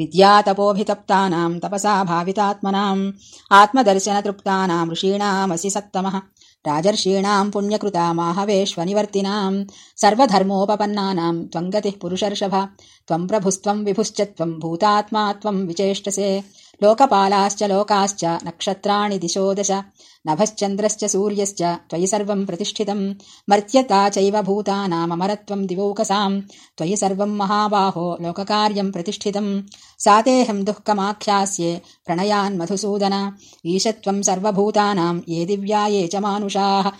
विद्यातपोऽभितप्तानाम् तपसा भावितात्मनाम् आत्मदर्शनतृप्तानाम् ऋषीणामसि सत्तमः राजर्षीणाम् पुण्यकृतामाहवेश्वनिवर्तिनाम् सर्वधर्मोपपन्नानाम् त्वम् गतिः पुरुषर्षभ त्वम् प्रभुस्त्वम् विभुश्च त्वम् भूतात्मा त्वम् विचेष्टसे लोकपालाश्च लोकाश्च नक्षत्राणि दिशो दश। नभश्चन्द्रश्च सूर्यश्च त्वयि सर्वम् प्रतिष्ठितम्। मर्त्यता चैव भूतानामरत्वम् दिवौकसाम्। त्वयि सर्वम् महाबाहो लोककार्यम् प्रतिष्ठितम्। सा तेऽहम् दुःखमाख्यास्ये प्रणयान्मधुसूदन ईशत्वम् सर्वभूतानाम् ये दिव्या ये च मानुषाः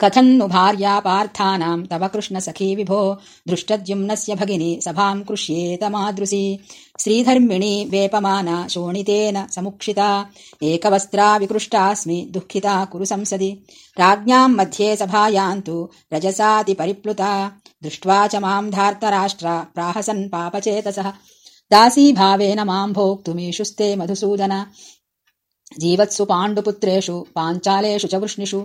कथम् नु भार्या पार्थानाम् तव कृष्णसखी विभो दृष्टद्युम्नस्य भगिनी सभाम् कृष्येत मादृशी श्रीधर्मिणी वेपमाना शोणितेन समुक्षिता। एकवस्त्रा विकृष्टास्मि दुःखिता कुरु संसदि। राज्ञाम् मध्ये सभायान्तु रजसातिपरिप्लुता दृष्ट्वा च माम् धार्तराष्ट्रा प्राहसन् पापचेतसः। दासीभावेन माम् भोक्तुमीशुस्ते मधुसूदन जीवत्सु पाण्डुपुत्रेषु पाञ्चालेषु च वृष्णिषु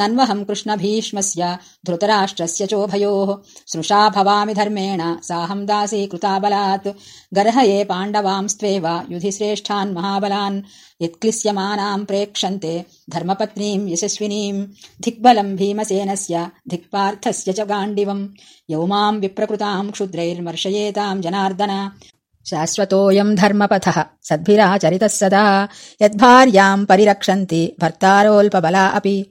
नन्वहम् कृष्णभीष्मस्य धृतराष्ट्रस्य चोभयोः सृषा भवामि धर्मेण साहम् दासी कृताबलात् गर्हये पाण्डवांस्त्वेव युधि श्रेष्ठान् महाबलान् यत्क्लिश्यमानाम् प्रेक्षन्ते धर्मपत्नीम् यशस्विनीम् धिक्बलम् भीमसेनस्य धिक्पार्थस्य च गाण्डिवम् यौ माम् विप्रकृताम् क्षुद्रैर्मर्शयेताम् जनार्दन शाश्वतोऽयम् धर्मपथः। सद्भिराचरितः सदा। यद्भार्याम् परिरक्षन्ति भर्तारोऽल्पबला अपि।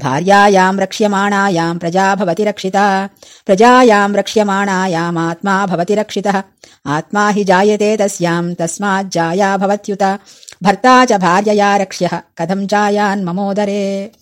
भार्यायाम् रक्ष्यमाणायाम् प्रजा भवति रक्षिता। प्रजायाम् रक्ष्यमाणायामात्मा भवति रक्षितः। आत्मा हि जायते तस्याम् तस्माज्जाया भवत्युत। भर्ता च भार्यया रक्ष्यः। कथम् जायान्ममोदरे